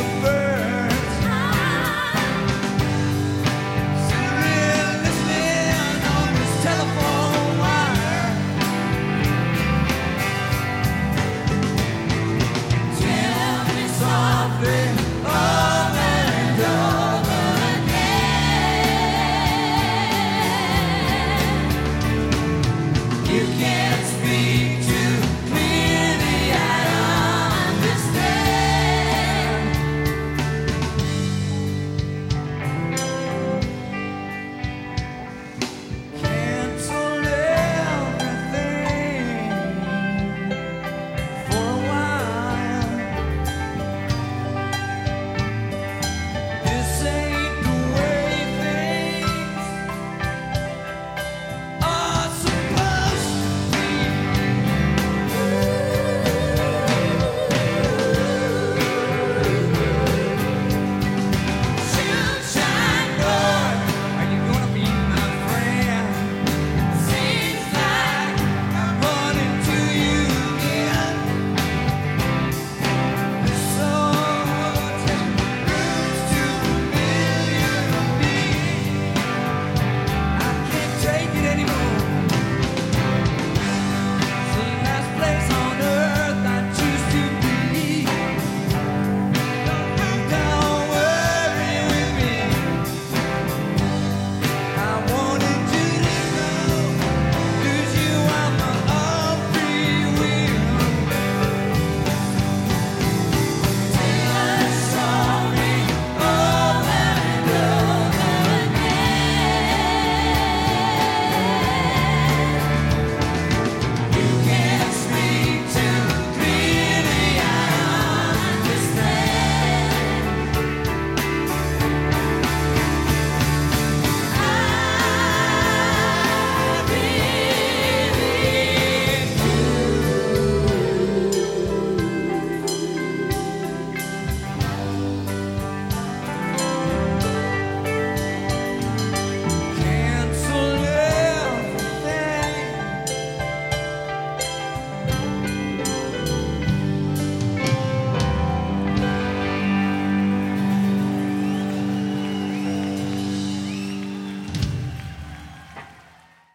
the bird.